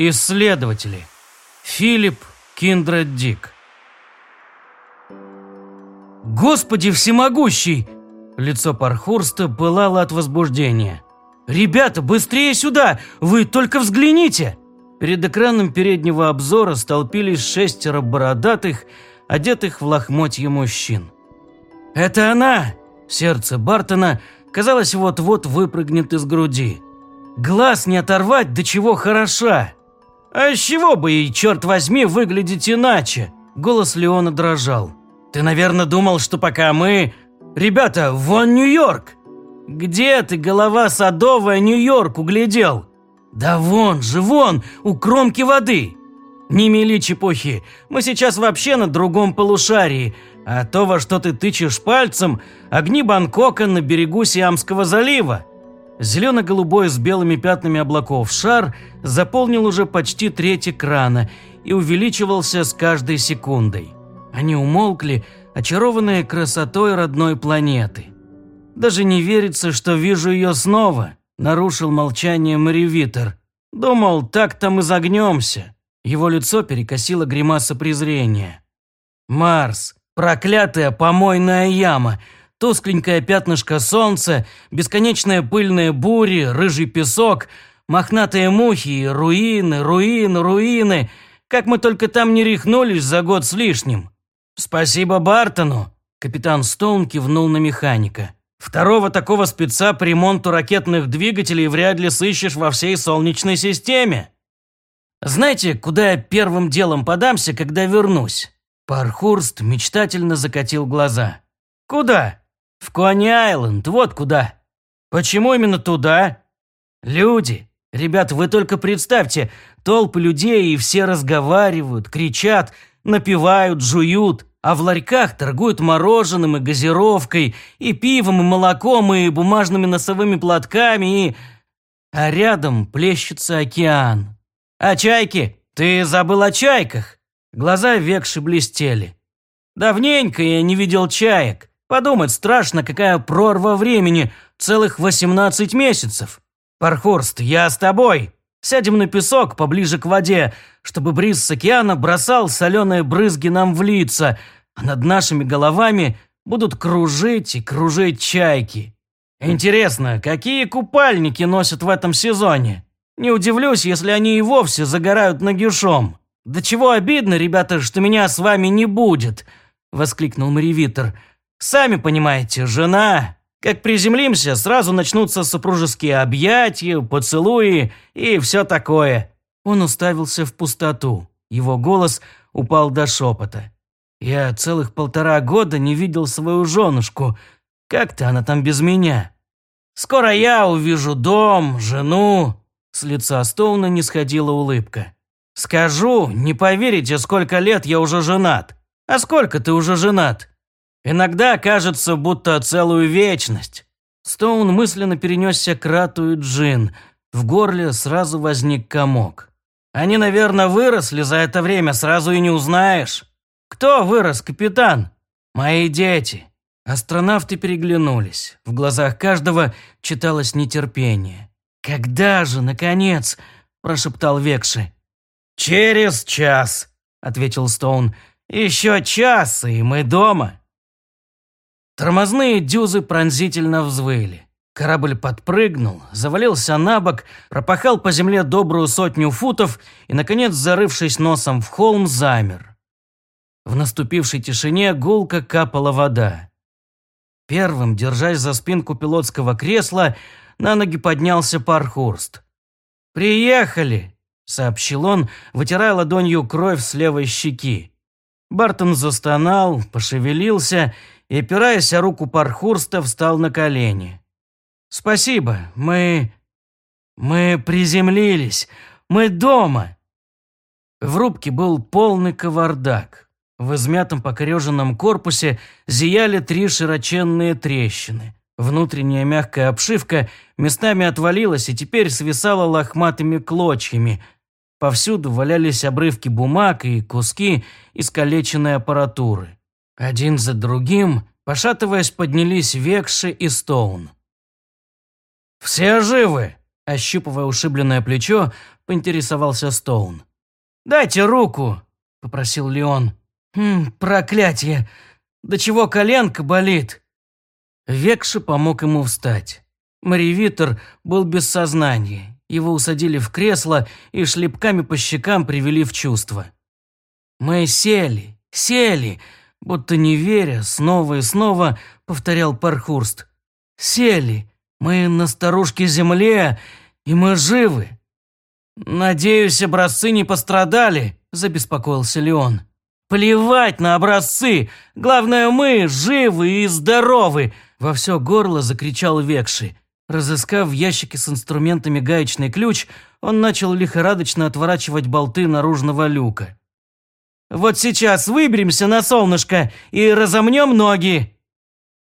Исследователи. Филипп Киндред Дик. «Господи всемогущий!» Лицо Пархурста пылало от возбуждения. «Ребята, быстрее сюда! Вы только взгляните!» Перед экраном переднего обзора столпились шестеро бородатых, одетых в лохмотья мужчин. «Это она!» Сердце Бартона, казалось, вот-вот выпрыгнет из груди. «Глаз не оторвать, до чего хороша!» «А с чего бы ей, черт возьми, выглядеть иначе?» Голос Леона дрожал. «Ты, наверное, думал, что пока мы... Ребята, вон Нью-Йорк!» «Где ты, голова садовая, Нью-Йорк углядел?» «Да вон же, вон, у кромки воды!» «Не мели чепухи, мы сейчас вообще на другом полушарии, а то, во что ты тычешь пальцем, огни Бангкока на берегу Сиамского залива». Зелено-голубой с белыми пятнами облаков шар заполнил уже почти треть экрана и увеличивался с каждой секундой. Они умолкли, очарованные красотой родной планеты. «Даже не верится, что вижу ее снова», – нарушил молчание Маривитер. «Думал, так там и загнемся». Его лицо перекосило гримаса презрения. «Марс, проклятая помойная яма, тускленькое пятнышко солнца, бесконечные пыльные бури, рыжий песок, мохнатые мухи, руины, руины, руины. Как мы только там не рехнулись за год с лишним. Спасибо Бартону, капитан Стоун кивнул на механика. Второго такого спеца по ремонту ракетных двигателей вряд ли сыщешь во всей Солнечной системе. Знаете, куда я первым делом подамся, когда вернусь? Пархурст мечтательно закатил глаза. Куда? В Кони-Айленд, вот куда. Почему именно туда? Люди. Ребят, вы только представьте, толпы людей и все разговаривают, кричат, напевают, жуют, а в ларьках торгуют мороженым и газировкой, и пивом, и молоком, и бумажными носовыми платками, и... А рядом плещется океан. А чайки? Ты забыл о чайках? Глаза векши блестели. Давненько я не видел чаек. Подумать страшно, какая прорва времени, целых 18 месяцев. Пархурст, я с тобой. Сядем на песок поближе к воде, чтобы бриз с океана бросал соленые брызги нам в лица, а над нашими головами будут кружить и кружить чайки. Интересно, какие купальники носят в этом сезоне? Не удивлюсь, если они и вовсе загорают нагишом. Да чего обидно, ребята, что меня с вами не будет, воскликнул Маривитер. Сами понимаете, жена. Как приземлимся, сразу начнутся супружеские объятия, поцелуи и все такое». Он уставился в пустоту. Его голос упал до шепота. «Я целых полтора года не видел свою женушку. Как-то она там без меня. Скоро я увижу дом, жену». С лица Стоуна не сходила улыбка. «Скажу, не поверите, сколько лет я уже женат. А сколько ты уже женат?» Иногда кажется, будто целую вечность. Стоун мысленно перенесся к Рату и Джин. В горле сразу возник комок. Они, наверное, выросли за это время, сразу и не узнаешь. Кто вырос, капитан? Мои дети. Астронавты переглянулись. В глазах каждого читалось нетерпение. «Когда же, наконец?» – прошептал Векши. «Через час», – ответил Стоун. «Еще час, и мы дома». Тормозные дюзы пронзительно взвыли. Корабль подпрыгнул, завалился на бок, пропахал по земле добрую сотню футов и, наконец, зарывшись носом в холм, замер. В наступившей тишине гулко капала вода. Первым, держась за спинку пилотского кресла, на ноги поднялся Пархурст. «Приехали!» – сообщил он, вытирая ладонью кровь с левой щеки. Бартон застонал, пошевелился и, опираясь о руку Пархурста, встал на колени. «Спасибо, мы... мы приземлились, мы дома!» В рубке был полный кавардак. В измятом покореженном корпусе зияли три широченные трещины. Внутренняя мягкая обшивка местами отвалилась и теперь свисала лохматыми клочьями. Повсюду валялись обрывки бумаг и куски искалеченной аппаратуры. Один за другим, пошатываясь, поднялись Векши и Стоун. «Все живы?» – Ощупывая ушибленное плечо, поинтересовался Стоун. «Дайте руку!» – попросил Леон. «Хм, проклятие! До чего коленка болит?» Векши помог ему встать. Маривитер был без сознания. Его усадили в кресло и шлепками по щекам привели в чувство. «Мы сели, сели!» Будто не веря, снова и снова повторял Пархурст. «Сели! Мы на старушке земле, и мы живы!» «Надеюсь, образцы не пострадали», – забеспокоился Леон. «Плевать на образцы! Главное, мы живы и здоровы!» – во все горло закричал Векши. Разыскав в ящике с инструментами гаечный ключ, он начал лихорадочно отворачивать болты наружного люка. «Вот сейчас выберемся на солнышко и разомнем ноги!»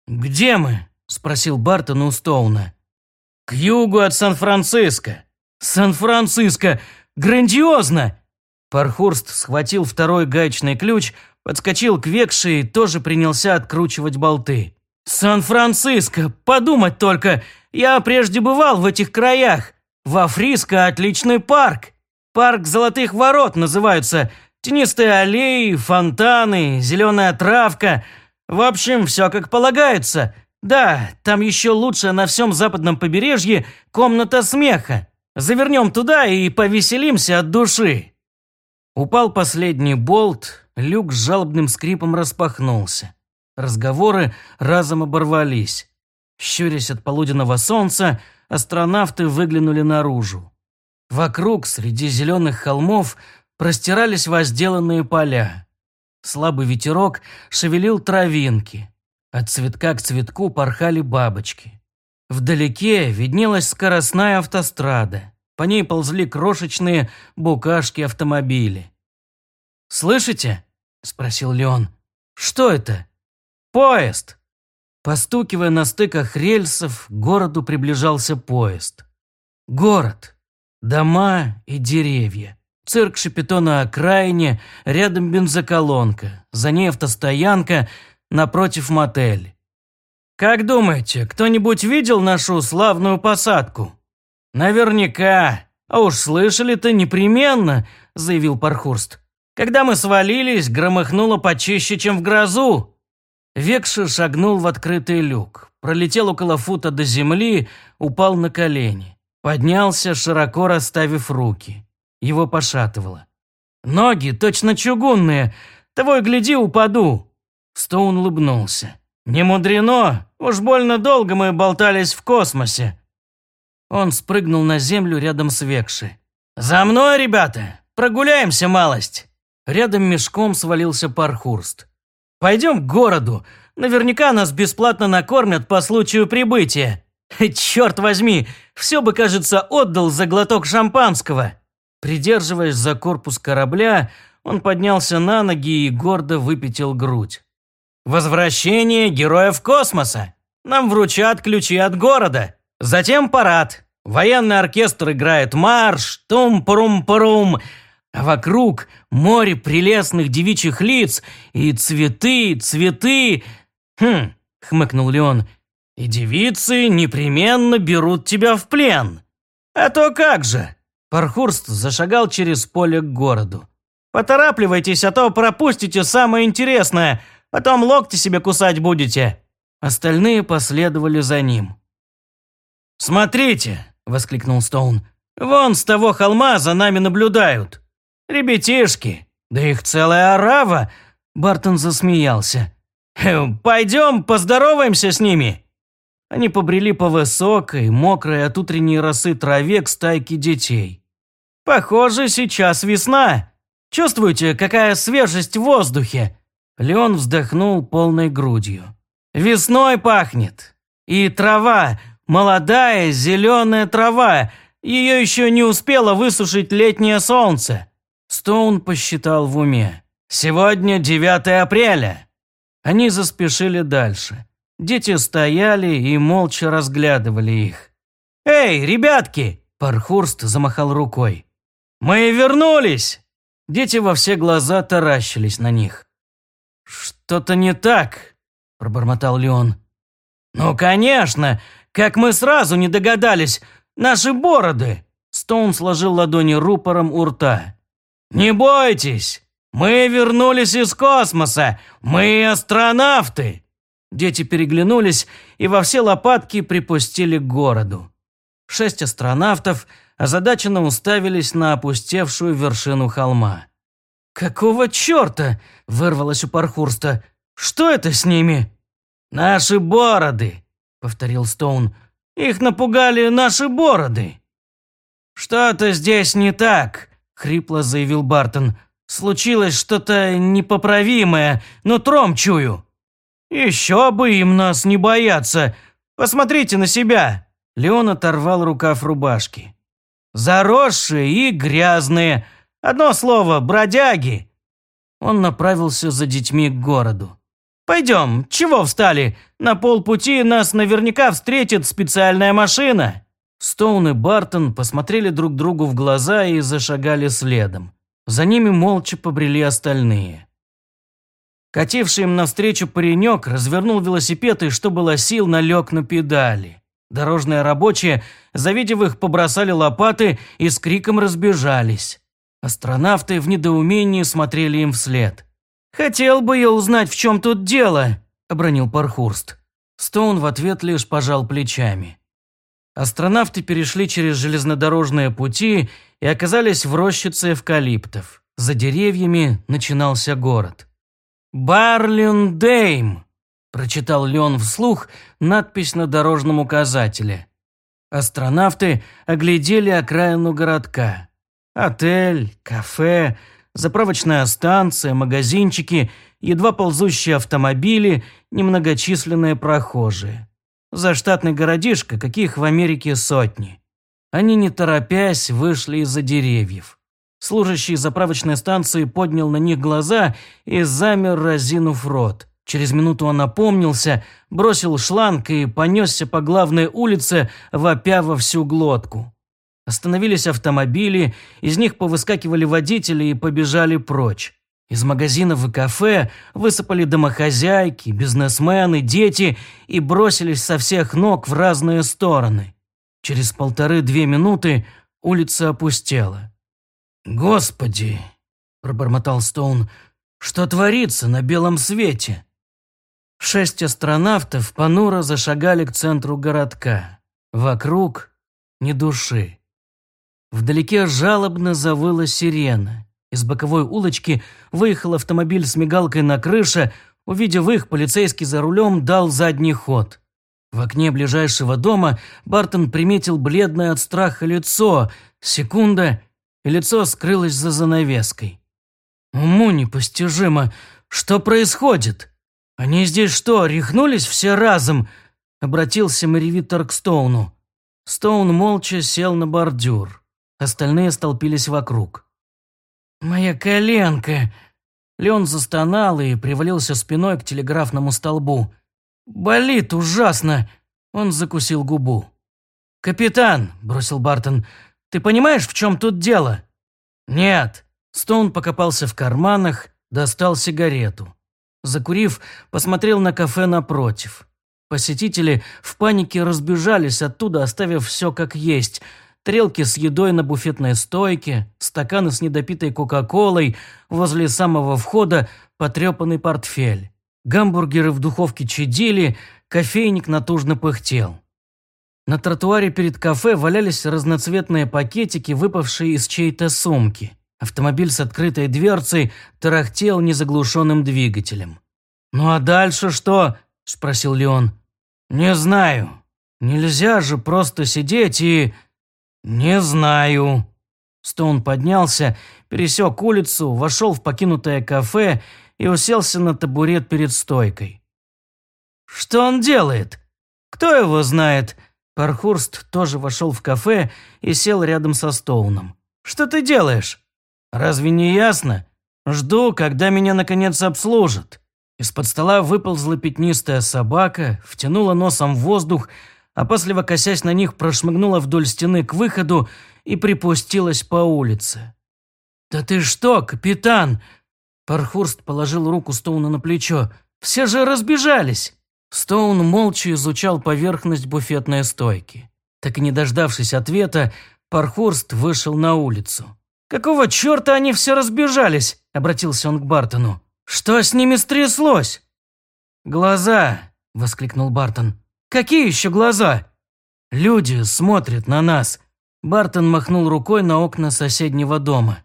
«Где мы?» – спросил Бартон у Стоуна. «К югу от Сан-Франциско». «Сан-Франциско! Грандиозно!» Пархурст схватил второй гаечный ключ, подскочил к Векше и тоже принялся откручивать болты. «Сан-Франциско! Подумать только! Я прежде бывал в этих краях! Во Фриско отличный парк! Парк Золотых Ворот называется. Тенистые аллеи, фонтаны, зеленая травка. В общем, все как полагается. Да, там еще лучше на всем западном побережье комната смеха. Завернем туда и повеселимся от души». Упал последний болт, люк с жалобным скрипом распахнулся. Разговоры разом оборвались. Щурясь от полуденного солнца, астронавты выглянули наружу. Вокруг, среди зеленых холмов, простирались возделанные поля. Слабый ветерок шевелил травинки. От цветка к цветку порхали бабочки. Вдалеке виднелась скоростная автострада. По ней ползли крошечные букашки автомобили. «Слышите?» – спросил Леон. «Что это?» «Поезд!» Постукивая на стыках рельсов, к городу приближался поезд. Город. Дома и деревья. Цирк Шапито на окраине, рядом бензоколонка, за ней автостоянка, напротив мотель. «Как думаете, кто-нибудь видел нашу славную посадку?» «Наверняка. А уж слышали-то непременно», – заявил Пархурст. «Когда мы свалились, громыхнуло почище, чем в грозу». Векши шагнул в открытый люк, пролетел около фута до земли, упал на колени. Поднялся, широко расставив руки. Его пошатывало. «Ноги точно чугунные, и гляди, упаду». Стоун улыбнулся. «Не мудрено, уж больно долго мы болтались в космосе». Он спрыгнул на землю рядом с Векши. «За мной, ребята! Прогуляемся малость!» Рядом мешком свалился Пархурст. «Пойдем к городу. Наверняка нас бесплатно накормят по случаю прибытия. Черт возьми, все бы, кажется, отдал за глоток шампанского». Придерживаясь за корпус корабля, он поднялся на ноги и гордо выпятил грудь. Возвращение героев космоса. Нам вручат ключи от города. Затем парад. Военный оркестр играет марш, тум-парум-парум. А вокруг море прелестных девичьих лиц и цветы, цветы. Хм, хмыкнул Леон. И девицы непременно берут тебя в плен. А то как же? Пархурст зашагал через поле к городу. Поторапливайтесь, а то пропустите самое интересное – Потом локти себе кусать будете». Остальные последовали за ним. «Смотрите!» – воскликнул Стоун. «Вон с того холма за нами наблюдают. Ребятишки, да их целая орава!» Бартон засмеялся. «Пойдем поздороваемся с ними!» Они побрели по высокой, мокрой от утренней росы траве к стайке детей. «Похоже, сейчас весна. Чувствуете, какая свежесть в воздухе? Леон вздохнул полной грудью. «Весной пахнет. И трава, молодая зеленая трава, ее еще не успело высушить летнее солнце». Стоун посчитал в уме. «Сегодня 9 апреля». Они заспешили дальше. Дети стояли и молча разглядывали их. «Эй, ребятки!» – Пархурст замахал рукой. «Мы вернулись!» Дети во все глаза таращились на них. «Что-то не так», – пробормотал Леон. «Ну, конечно! Как мы сразу не догадались! Наши бороды!» Стоун сложил ладони рупором у рта. «Не бойтесь! Мы вернулись из космоса! Мы астронавты!» Дети переглянулись и во все лопатки припустили к городу. Шесть астронавтов озадаченно уставились на опустевшую вершину холма. «Какого черта?» – вырвалось у Пархурста. «Что это с ними?» «Наши бороды», – повторил Стоун. «Их напугали наши бороды». «Что-то здесь не так», – хрипло заявил Бартон. «Случилось что-то непоправимое, но тром чую». «Еще бы им нас не бояться! Посмотрите на себя!» Леон оторвал рукав рубашки. «Заросшие и грязные. Одно слово – бродяги!» Он направился за детьми к городу. «Пойдем, чего встали? На полпути нас наверняка встретит специальная машина!» Стоун и Бартон посмотрели друг другу в глаза и зашагали следом. За ними молча побрели остальные. Кативший им навстречу паренек развернул велосипед и, что было сил, налег на педали. Дорожные рабочие, завидев их, побросали лопаты и с криком разбежались. Астронавты в недоумении смотрели им вслед. «Хотел бы я узнать, в чем тут дело», – обронил Пархурст. Стоун в ответ лишь пожал плечами. Астронавты перешли через железнодорожные пути и оказались в рощице эвкалиптов. За деревьями начинался город. «Барлюндейм», – прочитал Леон вслух надпись на дорожном указателе. Астронавты оглядели окраину городка. Отель, кафе, заправочная станция, магазинчики, едва ползущие автомобили, немногочисленные прохожие. Заштатный городишко, каких в Америке сотни. Они, не торопясь, вышли из-за деревьев. Служащий заправочной станции поднял на них глаза и замер, разинув рот. Через минуту он опомнился, бросил шланг и понесся по главной улице, вопя во всю глотку. Остановились автомобили, из них повыскакивали водители и побежали прочь. Из магазинов и кафе высыпали домохозяйки, бизнесмены, дети и бросились со всех ног в разные стороны. Через полторы-две минуты улица опустела. «Господи!» – пробормотал Стоун. «Что творится на белом свете?» Шесть астронавтов понуро зашагали к центру городка. Вокруг ни души. Вдалеке жалобно завыла сирена. Из боковой улочки выехал автомобиль с мигалкой на крыше. Увидев их, полицейский за рулем дал задний ход. В окне ближайшего дома Бартон приметил бледное от страха лицо. Секунда, и лицо скрылось за занавеской. Уму непостижимо, что происходит? Они здесь что, рехнулись все разом? Обратился Маривитер к Стоуну. Стоун молча сел на бордюр. Остальные столпились вокруг. «Моя коленка!» Леон застонал и привалился спиной к телеграфному столбу. «Болит ужасно!» Он закусил губу. «Капитан!» – бросил Бартон. Ты понимаешь, в чем тут дело?» «Нет». Стоун покопался в карманах, достал сигарету. Закурив, посмотрел на кафе напротив. Посетители в панике разбежались оттуда, оставив все как есть. Трелки с едой на буфетной стойке, стаканы с недопитой кока-колой, возле самого входа потрепанный портфель. Гамбургеры в духовке чадили, кофейник натужно пыхтел. На тротуаре перед кафе валялись разноцветные пакетики, выпавшие из чьей-то сумки. Автомобиль с открытой дверцей тарахтел незаглушенным двигателем. «Ну а дальше что?» – спросил Леон. «Не знаю. Нельзя же просто сидеть и...» «Не знаю». Стоун поднялся, пересек улицу, вошел в покинутое кафе и уселся на табурет перед стойкой. «Что он делает? Кто его знает?» Пархурст тоже вошел в кафе и сел рядом со Стоуном. «Что ты делаешь?» «Разве не ясно? Жду, когда меня наконец обслужат». Из-под стола выползла пятнистая собака, втянула носом в воздух, а после, косясь на них, прошмыгнула вдоль стены к выходу и припустилась по улице. «Да ты что, капитан?» Пархурст положил руку Стоуна на плечо. «Все же разбежались!» Стоун молча изучал поверхность буфетной стойки. Так и не дождавшись ответа, Пархурст вышел на улицу. «Какого черта они все разбежались?» – обратился он к Бартону. «Что с ними стряслось?» «Глаза!» – воскликнул Бартон. «Какие еще глаза?» «Люди смотрят на нас!» Бартон махнул рукой на окна соседнего дома.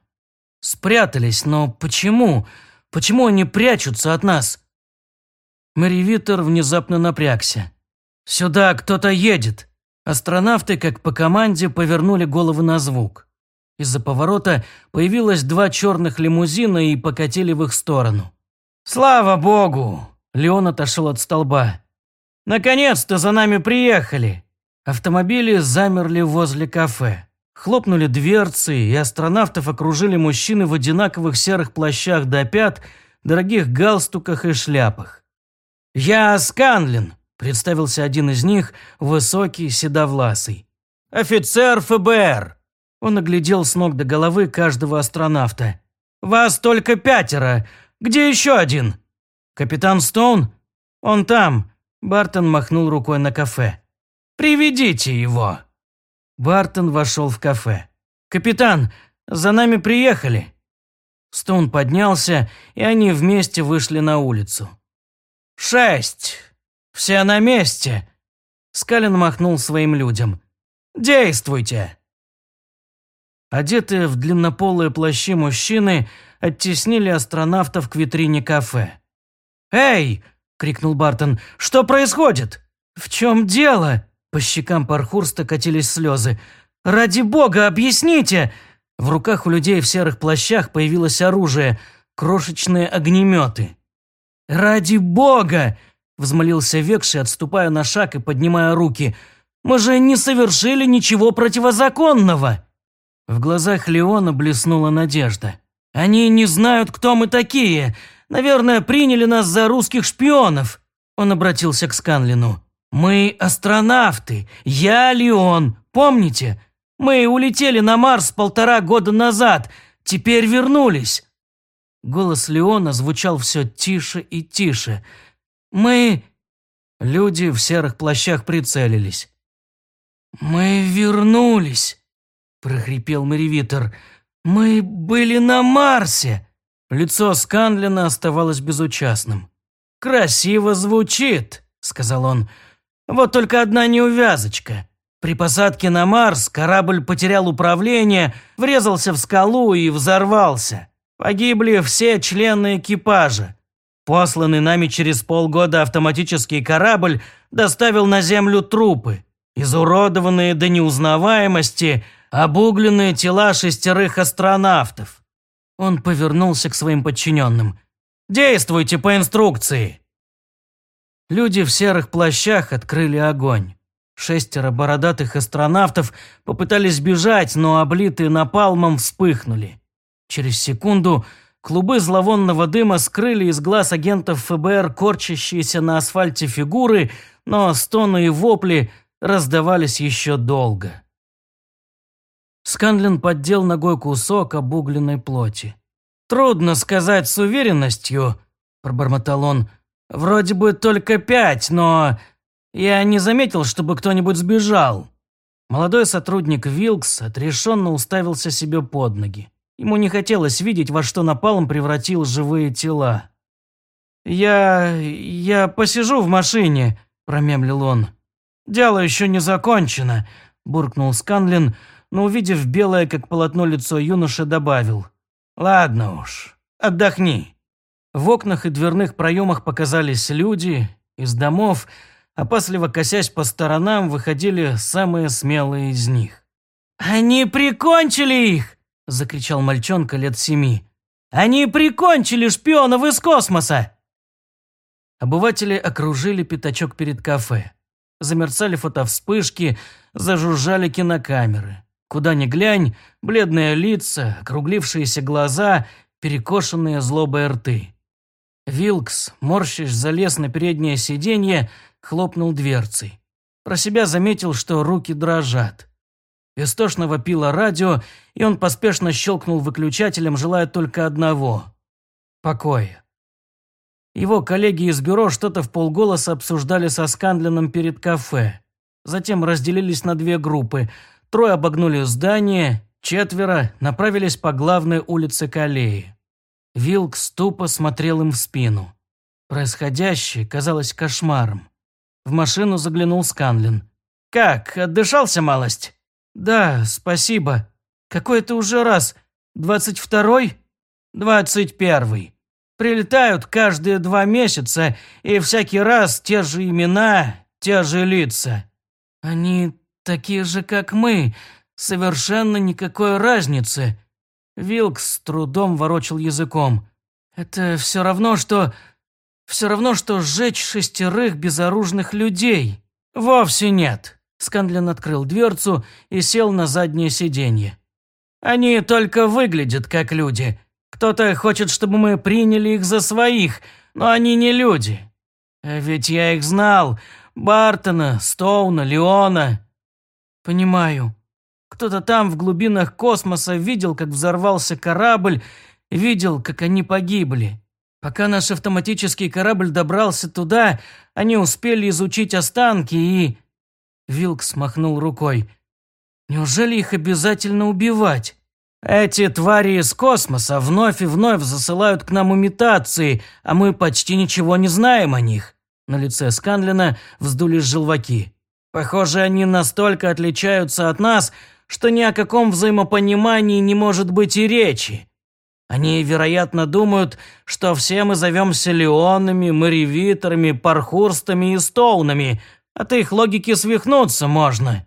«Спрятались, но почему? Почему они прячутся от нас?» Мэри Виттер внезапно напрягся. «Сюда кто-то едет!» Астронавты, как по команде, повернули головы на звук. Из-за поворота появилось два черных лимузина и покатили в их сторону. «Слава богу!» Леон отошел от столба. «Наконец-то за нами приехали!» Автомобили замерли возле кафе. Хлопнули дверцы, и астронавтов окружили мужчины в одинаковых серых плащах до пят, дорогих галстуках и шляпах. «Я Сканлин», – представился один из них, высокий, седовласый. «Офицер ФБР!» Он оглядел с ног до головы каждого астронавта. «Вас только пятеро. Где еще один?» «Капитан Стоун?» «Он там», – Бартон махнул рукой на кафе. Приведите его!» Бартон вошел в кафе. «Капитан, за нами приехали!» Стоун поднялся, и они вместе вышли на улицу. «Шесть! Все на месте!» Скалин махнул своим людям. «Действуйте!» Одетые в длиннополые плащи мужчины оттеснили астронавтов к витрине кафе. «Эй!» – крикнул Бартон. «Что происходит?» «В чем дело?» По щекам Пархурста катились слезы. «Ради бога, объясните!» В руках у людей в серых плащах появилось оружие – крошечные огнеметы. «Ради бога!» – взмолился Векши, отступая на шаг и поднимая руки. «Мы же не совершили ничего противозаконного!» В глазах Леона блеснула надежда. «Они не знают, кто мы такие. Наверное, приняли нас за русских шпионов». Он обратился к Сканлину. «Мы астронавты. Я Леон. Помните? Мы улетели на Марс полтора года назад. Теперь вернулись». Голос Леона звучал все тише и тише. «Мы...» Люди в серых плащах прицелились. «Мы вернулись», – прохрипел Меривитер. «Мы были на Марсе». Лицо Сканлина оставалось безучастным. «Красиво звучит», – сказал он. Вот только одна неувязочка. При посадке на Марс корабль потерял управление, врезался в скалу и взорвался. Погибли все члены экипажа. Посланный нами через полгода автоматический корабль доставил на Землю трупы. Изуродованные до неузнаваемости, обугленные тела шестерых астронавтов. Он повернулся к своим подчиненным. «Действуйте по инструкции!» Люди в серых плащах открыли огонь. Шестеро бородатых астронавтов попытались бежать, но облитые напалмом вспыхнули. Через секунду клубы зловонного дыма скрыли из глаз агентов ФБР корчащиеся на асфальте фигуры, но стоны и вопли раздавались еще долго. Сканлин поддел ногой кусок обугленной плоти. «Трудно сказать с уверенностью», – пробормотал он, – Вроде бы только пять, но я не заметил, чтобы кто-нибудь сбежал. Молодой сотрудник Вилкс отрешенно уставился себе под ноги. Ему не хотелось видеть, во что напалм превратил живые тела. «Я... я посижу в машине», – промямлил он. «Дело еще не закончено», – буркнул Сканлин, но, увидев белое, как полотно лицо юноши, добавил. «Ладно уж, отдохни». В окнах и дверных проемах показались люди, из домов, опасливо косясь по сторонам, выходили самые смелые из них. «Они прикончили их!» – закричал мальчонка лет семи. «Они прикончили шпионов из космоса!» Обыватели окружили пятачок перед кафе. Замерцали фотовспышки, зажужжали кинокамеры. Куда ни глянь, бледные лица, округлившиеся глаза, перекошенные злобой рты. Вилкс, морщись, залез на переднее сиденье, хлопнул дверцей. Про себя заметил, что руки дрожат. Истошно вопило радио, и он поспешно щелкнул выключателем, желая только одного – покоя. Его коллеги из бюро что-то в полголоса обсуждали со Скандлином перед кафе. затем разделились на две группы. Трое обогнули здание, четверо направились по главной улице к аллее. Вилкс тупо смотрел им в спину. Происходящее казалось кошмаром. В машину заглянул Сканлин. «Как, отдышался малость?» «Да, спасибо. Какой это уже раз? Двадцать второй?» «Двадцать первый. Прилетают каждые два месяца, и всякий раз те же имена, те же лица. Они такие же, как мы, совершенно никакой разницы». Вилкс с трудом ворочил языком. «Это все равно, что... Все равно, что сжечь шестерых безоружных людей. Вовсе нет». Скандлин открыл дверцу и сел на заднее сиденье. «Они только выглядят как люди. Кто-то хочет, чтобы мы приняли их за своих, но они не люди. Ведь я их знал. Бартона, Стоуна, Леона». «Понимаю. Кто-то там в глубинах космоса видел, как взорвался корабль, видел, как они погибли. Пока наш автоматический корабль добрался туда, они успели изучить останки и...» Вилкс махнул рукой. «Неужели их обязательно убивать?» «Эти твари из космоса вновь и вновь засылают к нам имитации, а мы почти ничего не знаем о них». На лице Сканлина вздулись желваки. «Похоже, они настолько отличаются от нас, что ни о каком взаимопонимании не может быть и речи. Они, вероятно, думают, что все мы зовемся Леонами, Маривиторами, Пархурстами и Стоунами, от их логики свихнуться можно.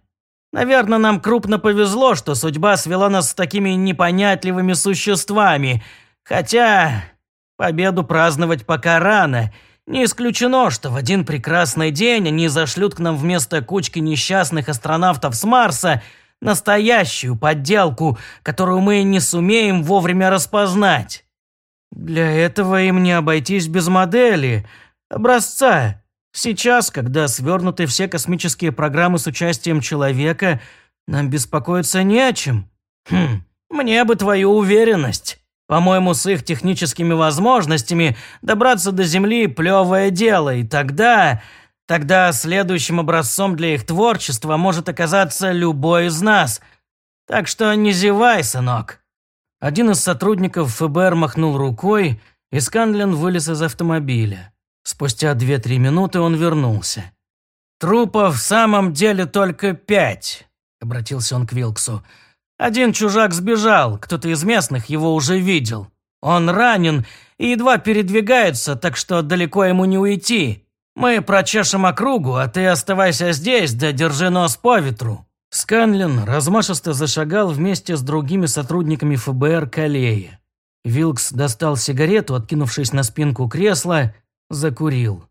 Наверное, нам крупно повезло, что судьба свела нас с такими непонятливыми существами. Хотя победу праздновать пока рано. Не исключено, что в один прекрасный день они зашлют к нам вместо кучки несчастных астронавтов с Марса – Настоящую подделку, которую мы не сумеем вовремя распознать. Для этого им не обойтись без модели, образца. Сейчас, когда свернуты все космические программы с участием человека, нам беспокоиться не о чем. Хм, мне бы твою уверенность. По-моему, с их техническими возможностями добраться до Земли – плевое дело, и тогда Тогда следующим образцом для их творчества может оказаться любой из нас. Так что не зевай, сынок». Один из сотрудников ФБР махнул рукой, и Сканлин вылез из автомобиля. Спустя 2-3 минуты он вернулся. «Трупов в самом деле только пять», – обратился он к Вилксу. «Один чужак сбежал, кто-то из местных его уже видел. Он ранен и едва передвигается, так что далеко ему не уйти. Мы прочешем округу, а ты оставайся здесь, да держи нос по ветру». Сканлин размашисто зашагал вместе с другими сотрудниками ФБР к аллее. Вилкс достал сигарету, откинувшись на спинку кресла, закурил.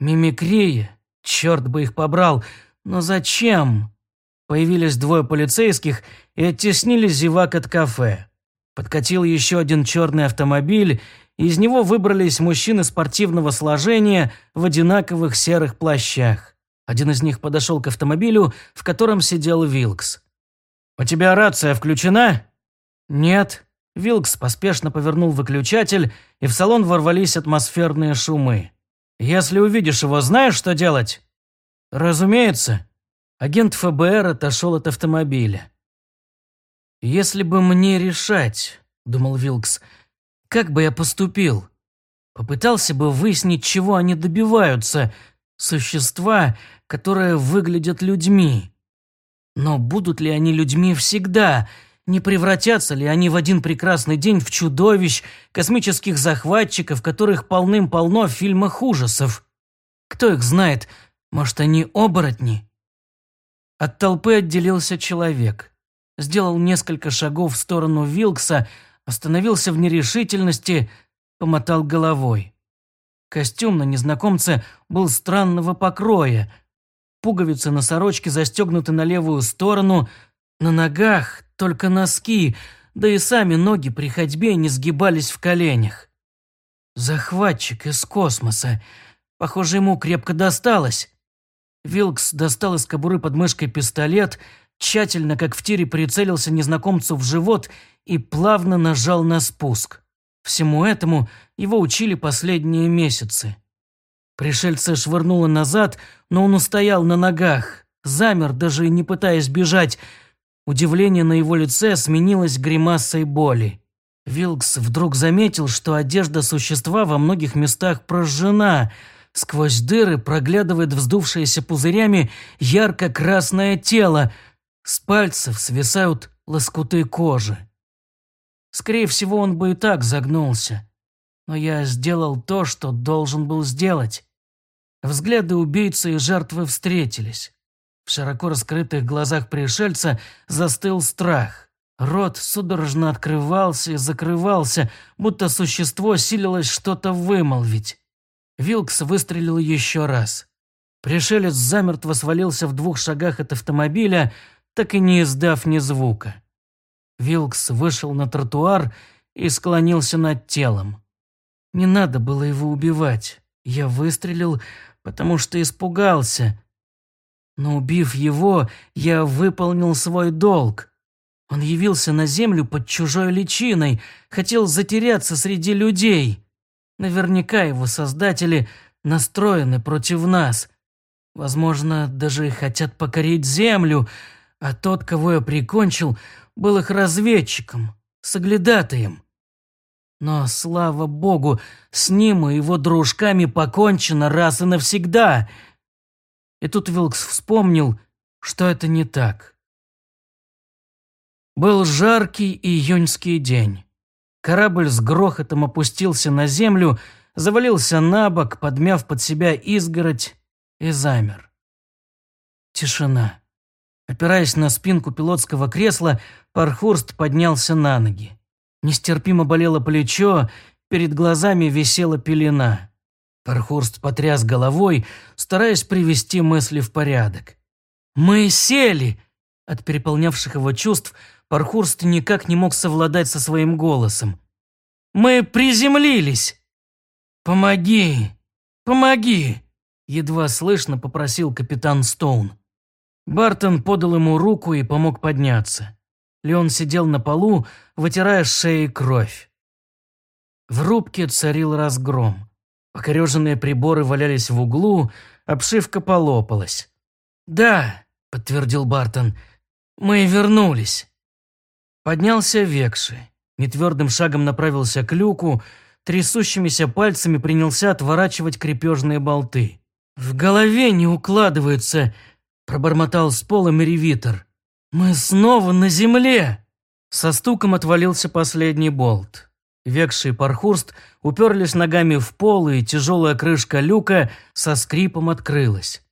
Мимикрия, черт бы их побрал, но зачем? Появились двое полицейских и оттеснили зевак от кафе. Подкатил еще один черный автомобиль, из него выбрались мужчины спортивного сложения в одинаковых серых плащах. Один из них подошел к автомобилю, в котором сидел Вилкс. «У тебя рация включена?» «Нет». Вилкс поспешно повернул выключатель, и в салон ворвались атмосферные шумы. «Если увидишь его, знаешь, что делать?» «Разумеется». Агент ФБР отошел от автомобиля. «Если бы мне решать», — думал Вилкс, — как бы я поступил? Попытался бы выяснить, чего они добиваются. Существа, которые выглядят людьми. Но будут ли они людьми всегда? Не превратятся ли они в один прекрасный день в чудовищ, космических захватчиков, которых полным-полно в фильмах ужасов? Кто их знает? Может, они оборотни? От толпы отделился человек. Сделал несколько шагов в сторону Вилкса, остановился в нерешительности, помотал головой. Костюм на незнакомце был странного покроя. Пуговицы на сорочке застегнуты на левую сторону, на ногах только носки, да и сами ноги при ходьбе не сгибались в коленях. Захватчик из космоса. Похоже, ему крепко досталось. Вилкс достал из кобуры под мышкой пистолет, тщательно, как в тире, прицелился незнакомцу в живот и плавно нажал на спуск. Всему этому его учили последние месяцы. Пришельца швырнуло назад, но он устоял на ногах, замер, даже не пытаясь бежать. Удивление на его лице сменилось гримасой боли. Вилкс вдруг заметил, что одежда существа во многих местах прожжена. Сквозь дыры проглядывает вздувшееся пузырями ярко-красное тело. С пальцев свисают лоскуты кожи. Скорее всего, он бы и так загнулся. Но я сделал то, что должен был сделать. Взгляды убийцы и жертвы встретились. В широко раскрытых глазах пришельца застыл страх. Рот судорожно открывался и закрывался, будто существо силилось что-то вымолвить. Вилкс выстрелил еще раз. Пришелец замертво свалился в двух шагах от автомобиля, так и не издав ни звука. Вилкс вышел на тротуар и склонился над телом. Не надо было его убивать. Я выстрелил, потому что испугался. Но убив его, я выполнил свой долг. Он явился на землю под чужой личиной, хотел затеряться среди людей. Наверняка его создатели настроены против нас. Возможно, даже хотят покорить землю, а тот, кого я прикончил, был их разведчиком, соглядатаем. Но, слава богу, с ним и его дружками покончено раз и навсегда. И тут Вилкс вспомнил, что это не так. Был жаркий июньский день. Корабль с грохотом опустился на землю, завалился на бок, подмяв под себя изгородь, и замер. Тишина. Опираясь на спинку пилотского кресла, Пархурст поднялся на ноги. Нестерпимо болело плечо, перед глазами висела пелена. Пархурст потряс головой, стараясь привести мысли в порядок. «Мы сели!» От переполнявших его чувств Пархурст никак не мог совладать со своим голосом. «Мы приземлились!» «Помоги! Помоги!» Едва слышно попросил капитан Стоун. Бартон подал ему руку и помог подняться. Леон сидел на полу, вытирая с шеи кровь. В рубке царил разгром. Покореженные приборы валялись в углу, обшивка полопалась. «Да», — подтвердил Бартон, — «мы вернулись». Поднялся Векши. Нетвердым шагом направился к люку, трясущимися пальцами принялся отворачивать крепежные болты. «В голове не укладывается», – пробормотал с пола Меривитер. «Мы снова на земле!» Со стуком отвалился последний болт. Векши и Пархурст уперлись ногами в пол, и тяжелая крышка люка со скрипом открылась.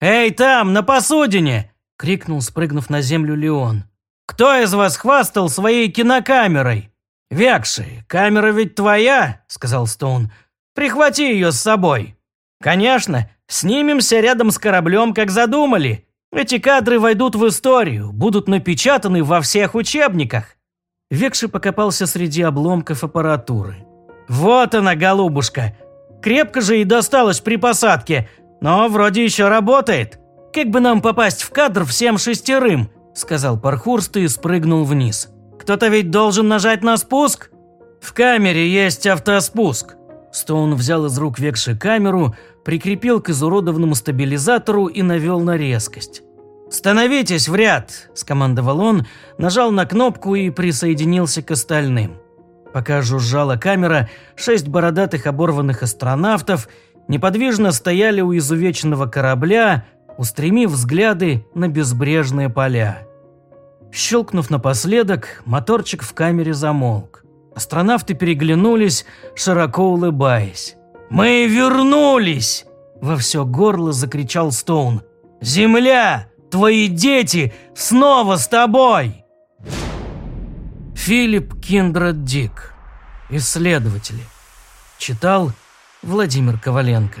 «Эй, там, на посудине!» – крикнул, спрыгнув на землю Леон. Кто из вас хвастал своей кинокамерой? Векши, камера ведь твоя, сказал Стоун. Прихвати ее с собой. Конечно, снимемся рядом с кораблем, как задумали. Эти кадры войдут в историю, будут напечатаны во всех учебниках. Векши покопался среди обломков аппаратуры. Вот она, голубушка. Крепко же и досталось при посадке, но вроде еще работает. Как бы нам попасть в кадр всем шестерым? – сказал Пархурст и спрыгнул вниз. «Кто-то ведь должен нажать на спуск?» «В камере есть автоспуск». Стоун взял из рук Векши камеру, прикрепил к изуродованному стабилизатору и навел на резкость. «Становитесь в ряд!» – скомандовал он, нажал на кнопку и присоединился к остальным. Пока жужжала камера, шесть бородатых оборванных астронавтов неподвижно стояли у изувеченного корабля, устремив взгляды на безбрежные поля. Щелкнув напоследок, моторчик в камере замолк. Астронавты переглянулись, широко улыбаясь. «Мы вернулись!» – во все горло закричал Стоун. «Земля! Твои дети снова с тобой!» Филипп Киндрат Дик. Исследователи. Читал Владимир Коваленко.